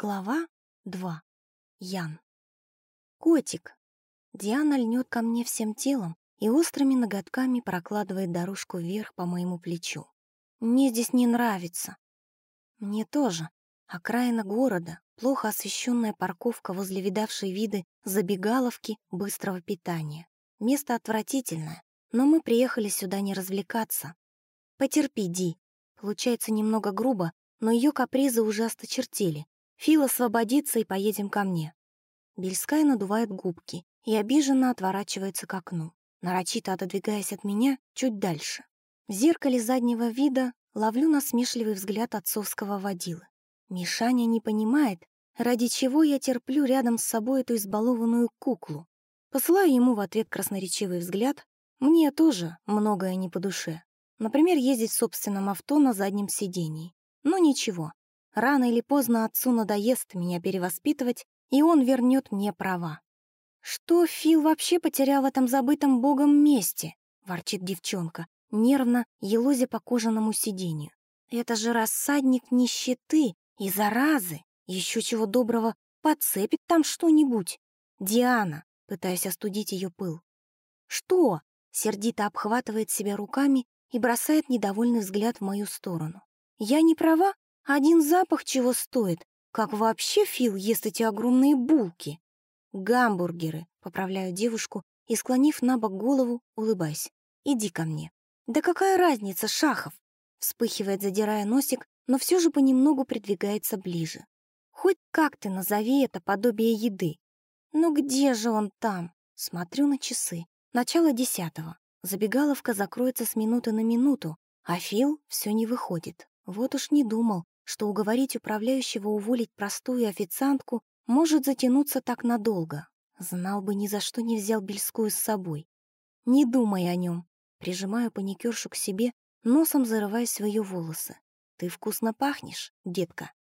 Глава 2. Ян. Котик. Диана льнет ко мне всем телом и острыми ноготками прокладывает дорожку вверх по моему плечу. Мне здесь не нравится. Мне тоже. Окраина города, плохо освещенная парковка возле видавшей виды забегаловки быстрого питания. Место отвратительное, но мы приехали сюда не развлекаться. Потерпи, Ди. Получается немного грубо, но ее капризы уже осточертели, Фил освободится и поедем ко мне. Бельская надувает губки и обиженно отворачивается к окну, нарочито отодвигаясь от меня чуть дальше. В зеркале заднего вида ловлю насмешливый взгляд отцовского водилы. Мишаня не понимает, ради чего я терплю рядом с собой эту избалованную куклу. Посылаю ему в ответ красноречивый взгляд. Мне тоже многое не по душе. Например, ездить в собственном авто на заднем сидении. Но ничего, Рано или поздно отцу надоест меня перевоспитывать, и он вернет мне права. «Что Фил вообще потерял в этом забытом богом месте?» — ворчит девчонка, нервно елозя по кожаному сиденью. «Это же рассадник нищеты и заразы. Еще чего доброго, подцепит там что-нибудь. Диана!» — пытаясь остудить ее пыл. «Что?» — сердито обхватывает себя руками и бросает недовольный взгляд в мою сторону. «Я не права? Один запах чего стоит? Как вообще Фил ест эти огромные булки? Гамбургеры, поправляю девушку и, склонив на бок голову, улыбаясь. Иди ко мне. Да какая разница, Шахов? Вспыхивает, задирая носик, но все же понемногу придвигается ближе. Хоть как ты назови это подобие еды. Ну где же он там? Смотрю на часы. Начало десятого. Забегаловка закроется с минуты на минуту, а Фил все не выходит. Вот уж не думал, что уговорить управляющего уволить простую официантку может затянуться так надолго. Знал бы, ни за что не взял Бельскую с собой. Не думай о нем. Прижимаю паникершу к себе, носом зарываясь в ее волосы. Ты вкусно пахнешь, детка.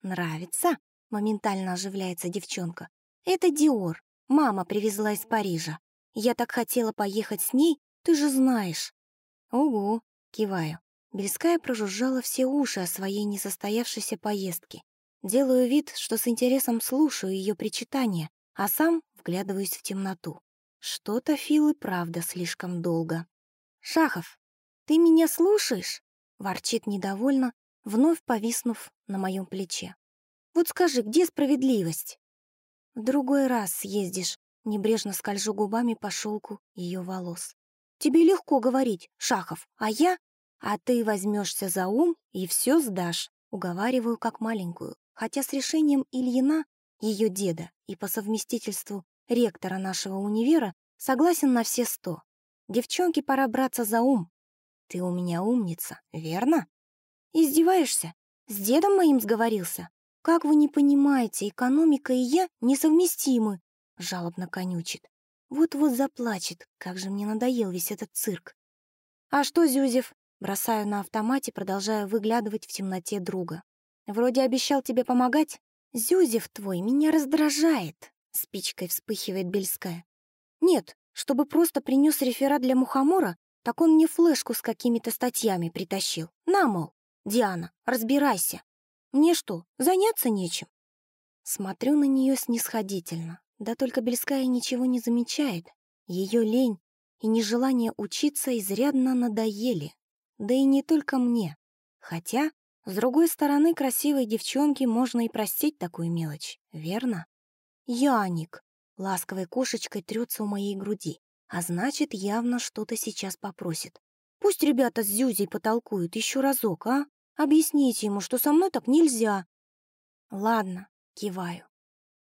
Нравится? Моментально оживляется девчонка. Это Диор. Мама привезла из Парижа. Я так хотела поехать с ней, ты же знаешь. Угу, киваю. Бельская прожужжала все уши о своей несостоявшейся поездке. Делаю вид, что с интересом слушаю ее причитания, а сам вглядываюсь в темноту. Что-то Фил и правда слишком долго. «Шахов, ты меня слушаешь?» — ворчит недовольно, вновь повиснув на моем плече. «Вот скажи, где справедливость?» «В другой раз съездишь», — небрежно скольжу губами по шелку ее волос. «Тебе легко говорить, Шахов, а я а ты возьмешься за ум и все сдашь, уговариваю как маленькую, хотя с решением Ильина, ее деда и по совместительству ректора нашего универа, согласен на все сто. Девчонке пора браться за ум. Ты у меня умница, верно? Издеваешься? С дедом моим сговорился? Как вы не понимаете, экономика и я несовместимы, жалобно конючит. Вот-вот заплачет, как же мне надоел весь этот цирк. А что, Зюзев, Бросаю на автомате, продолжая выглядывать в темноте друга. «Вроде обещал тебе помогать. Зюзев твой меня раздражает», — спичкой вспыхивает Бельская. «Нет, чтобы просто принес реферат для мухомора, так он мне флешку с какими-то статьями притащил. На, мол, Диана, разбирайся. Мне что, заняться нечем?» Смотрю на нее снисходительно. Да только Бельская ничего не замечает. Ее лень и нежелание учиться изрядно надоели. Да и не только мне. Хотя, с другой стороны, красивой девчонке можно и простить такую мелочь, верно? Яник ласковой кошечкой трется у моей груди, а значит, явно что-то сейчас попросит. Пусть ребята с Зюзей потолкуют еще разок, а? Объясните ему, что со мной так нельзя. Ладно, киваю.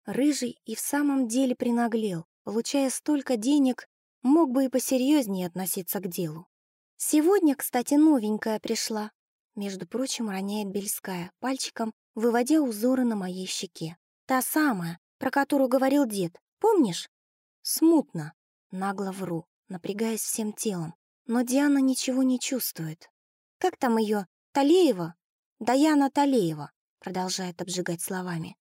Рыжий и в самом деле принаглел, получая столько денег, мог бы и посерьезнее относиться к делу. Сегодня, кстати, новенькая пришла. Между прочим, роняет Бельская, пальчиком выводя узоры на моей щеке. Та самая, про которую говорил дед, помнишь? Смутно. Нагло вру, напрягаясь всем телом. Но Диана ничего не чувствует. Как там ее? Талеева? Даяна Талеева, продолжает обжигать словами.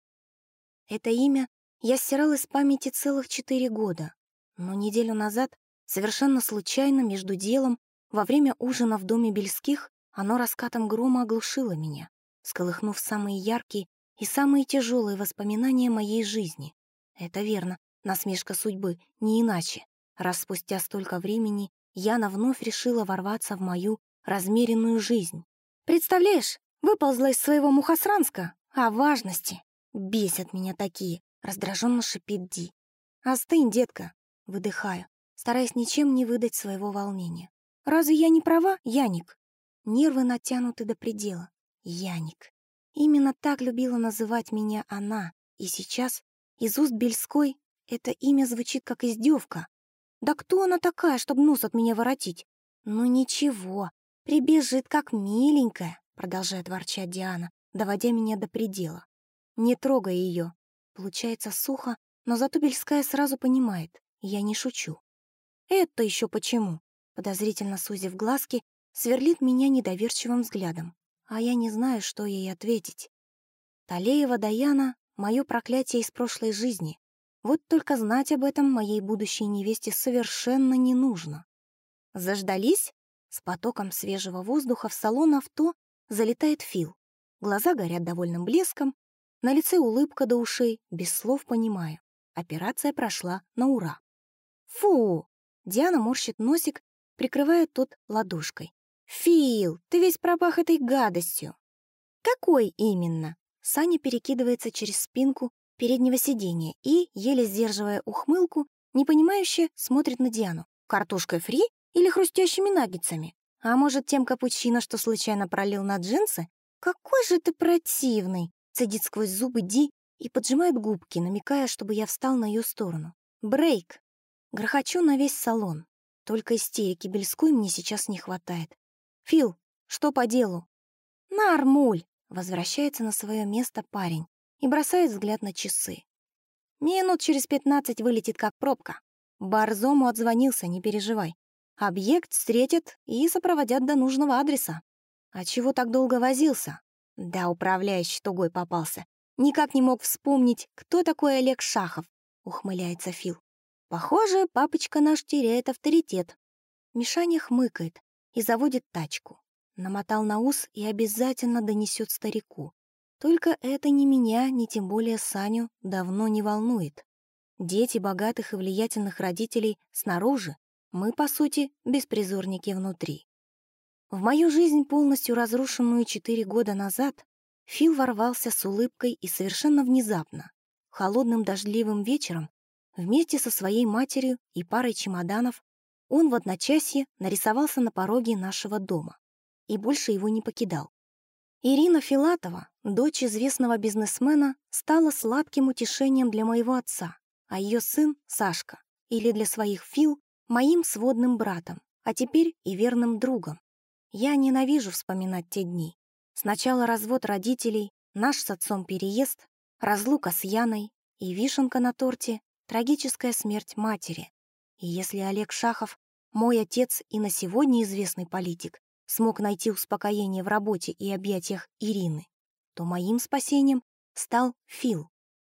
Это имя я стирал из памяти целых четыре года. Но неделю назад, совершенно случайно, между делом, во время ужина в доме Бельских оно раскатом грома оглушило меня, сколыхнув самые яркие и самые тяжелые воспоминания моей жизни. Это верно, насмешка судьбы, не иначе. Раз спустя столько времени Яна вновь решила ворваться в мою размеренную жизнь. Представляешь, выползла из своего мухосранска, а важности. Бесят меня такие, раздраженно шипит Ди. Остынь, детка, выдыхаю, стараясь ничем не выдать своего волнения. Разве я не права, Яник? Нервы натянуты до предела. Яник. Именно так любила называть меня она, и сейчас из уст Бельской это имя звучит как издевка. Да кто она такая, чтобы нос от меня воротить? Ну ничего, прибежит как миленькая, продолжает ворчать Диана, доводя меня до предела. Не трогай ее. Получается сухо, но зато Бельская сразу понимает, я не шучу. Это еще почему? Подозрительно сузив глазки, сверлит меня недоверчивым взглядом а я не знаю, что ей ответить. Талеева Даяна — мое проклятие из прошлой жизни. Вот только знать об этом моей будущей невесте совершенно не нужно. Заждались? С потоком свежего воздуха в салон авто залетает Фил. Глаза горят довольным блеском, на лице улыбка до ушей, без слов понимаю. Операция прошла на ура. Фу! Диана морщит носик, прикрывая тот ладошкой. «Фил, ты весь пропах этой гадостью!» «Какой именно?» Саня перекидывается через спинку переднего сиденья и, еле сдерживая ухмылку, непонимающе смотрит на Диану. «Картошкой фри или хрустящими наггетсами? А может, тем капучино, что случайно пролил на джинсы? Какой же ты противный!» Цедит сквозь зубы Ди и поджимает губки, намекая, чтобы я встал на ее сторону. «Брейк!» Грохочу на весь салон. Только истерики Бельской мне сейчас не хватает. «Фил, что по делу?» «Нормуль!» — возвращается на свое место парень и бросает взгляд на часы. «Минут через пятнадцать вылетит как пробка. Барзому отзвонился, не переживай. Объект встретят и сопроводят до нужного адреса. А чего так долго возился? Да, управляющий тугой попался. Никак не мог вспомнить, кто такой Олег Шахов, ухмыляется Фил. Похоже, папочка наш теряет авторитет. Мишаня хмыкает, и заводит тачку. Намотал на ус и обязательно донесет старику. Только это ни меня, ни тем более Саню давно не волнует. Дети богатых и влиятельных родителей снаружи, мы, по сути, беспризорники внутри. В мою жизнь, полностью разрушенную четыре года назад, Фил ворвался с улыбкой и совершенно внезапно, холодным дождливым вечером, вместе со своей матерью и парой чемоданов он в одночасье нарисовался на пороге нашего дома и больше его не покидал. Ирина Филатова, дочь известного бизнесмена, стала сладким утешением для моего отца, а ее сын, Сашка, или для своих Фил, моим сводным братом, а теперь и верным другом. Я ненавижу вспоминать те дни. Сначала развод родителей, наш с отцом переезд, разлука с Яной и вишенка на торте — трагическая смерть матери. И если Олег Шахов, мой отец и на сегодня известный политик, смог найти успокоение в работе и объятиях Ирины, то моим спасением стал Фил,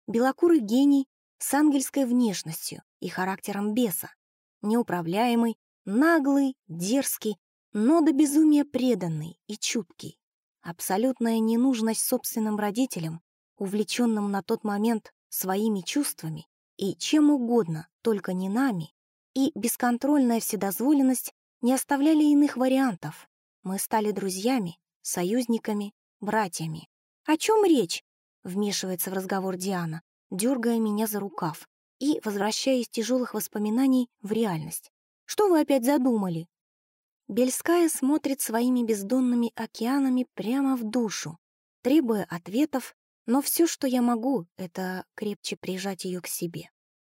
белокурый гений с ангельской внешностью и характером беса, неуправляемый, наглый, дерзкий, но до безумия преданный и чуткий. Абсолютная ненужность собственным родителям, увлеченным на тот момент своими чувствами и чем угодно, только не нами, и бесконтрольная вседозволенность не оставляли иных вариантов. Мы стали друзьями, союзниками, братьями. «О чем речь?» — вмешивается в разговор Диана, дергая меня за рукав и возвращая из тяжелых воспоминаний в реальность. «Что вы опять задумали?» Бельская смотрит своими бездонными океанами прямо в душу, требуя ответов, но все, что я могу, это крепче прижать ее к себе.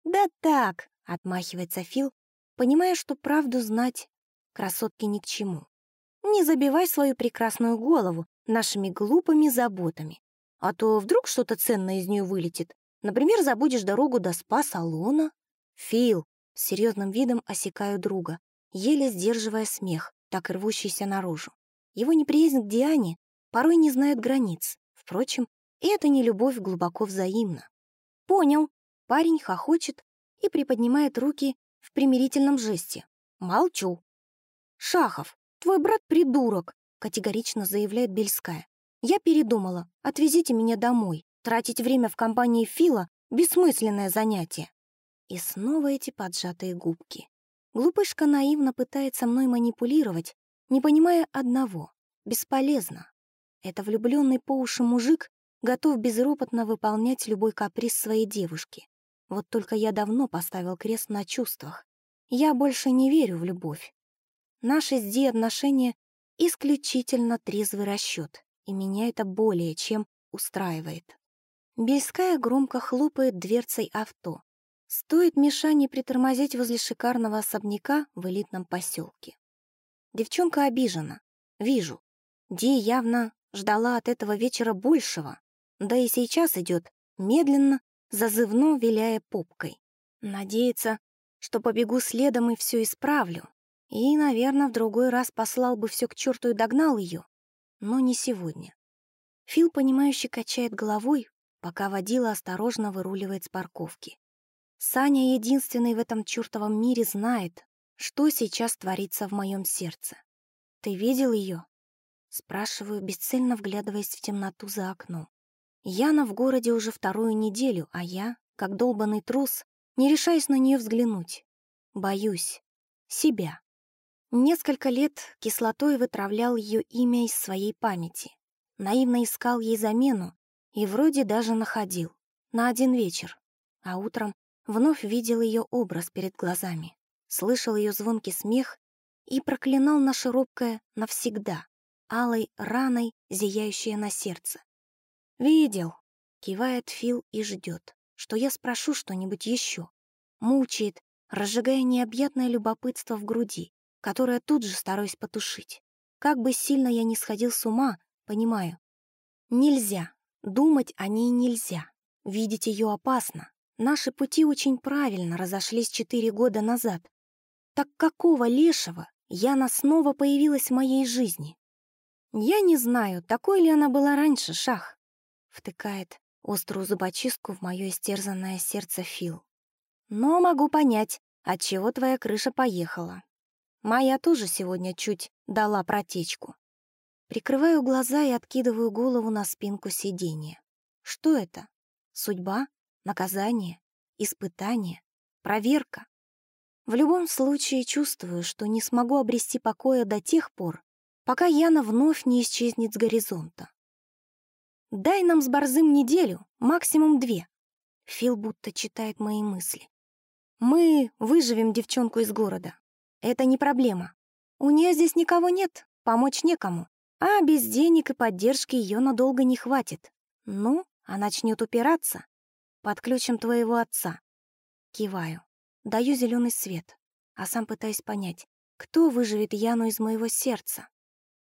«Да так, Отмахивается Фил, понимая, что правду знать красотке ни к чему. Не забивай свою прекрасную голову нашими глупыми заботами, а то вдруг что-то ценное из нее вылетит. Например, забудешь дорогу до спа-салона. Фил, с серьезным видом осекаю друга, еле сдерживая смех, так рвущийся наружу. Его неприязнь к Диане порой не знает границ. Впрочем, и эта нелюбовь глубоко взаимна. Понял. Парень хохочет, и приподнимает руки в примирительном жесте. Молчу. «Шахов, твой брат придурок», — категорично заявляет Бельская. «Я передумала. Отвезите меня домой. Тратить время в компании Фила — бессмысленное занятие. И снова эти поджатые губки. Глупышка наивно пытается мной манипулировать, не понимая одного — бесполезно. Это влюбленный по уши мужик готов безропотно выполнять любой каприз своей девушки. Вот только я давно поставил крест на чувствах. Я больше не верю в любовь. Наши с Ди отношения — исключительно трезвый расчет, и меня это более чем устраивает. Бельская громко хлопает дверцей авто. Стоит Мишане притормозить возле шикарного особняка в элитном поселке. Девчонка обижена. Вижу. Ди явно ждала от этого вечера большего, да и сейчас идет медленно, зазывно виляя попкой. Надеется, что побегу следом и все исправлю. И, наверное, в другой раз послал бы все к черту и догнал ее. Но не сегодня. Фил, понимающе качает головой, пока водила осторожно выруливает с парковки. Саня, единственный в этом чертовом мире, знает, что сейчас творится в моем сердце. «Ты видел ее?» Спрашиваю, бесцельно вглядываясь в темноту за окном. Яна в городе уже вторую неделю, а я, как долбанный трус, не решаюсь на нее взглянуть. Боюсь. Себя. Несколько лет кислотой вытравлял ее имя из своей памяти. Наивно искал ей замену и вроде даже находил. На один вечер. А утром вновь видел ее образ перед глазами. Слышал ее звонкий смех и проклинал наше робкое навсегда, алой раной, зияющее на сердце. «Видел», — кивает Фил и ждет, что я спрошу что-нибудь еще. Мучает, разжигая необъятное любопытство в груди, которое тут же стараюсь потушить. Как бы сильно я ни сходил с ума, понимаю. Нельзя, думать о ней нельзя. Видеть ее опасно. Наши пути очень правильно разошлись четыре года назад. Так какого лешего Яна снова появилась в моей жизни? Я не знаю, такой ли она была раньше, Шах втыкает острую зубочистку в мое истерзанное сердце Фил. Но могу понять, от чего твоя крыша поехала. Моя тоже сегодня чуть дала протечку. Прикрываю глаза и откидываю голову на спинку сиденья. Что это? Судьба? Наказание? Испытание? Проверка? В любом случае чувствую, что не смогу обрести покоя до тех пор, пока Яна вновь не исчезнет с горизонта. Дай нам с Борзым неделю, максимум две. Фил будто читает мои мысли. Мы выживем девчонку из города. Это не проблема. У нее здесь никого нет, помочь некому. А без денег и поддержки ее надолго не хватит. Ну, а начнет упираться. Подключим твоего отца. Киваю. Даю зеленый свет, а сам пытаюсь понять, кто выживет Яну из моего сердца.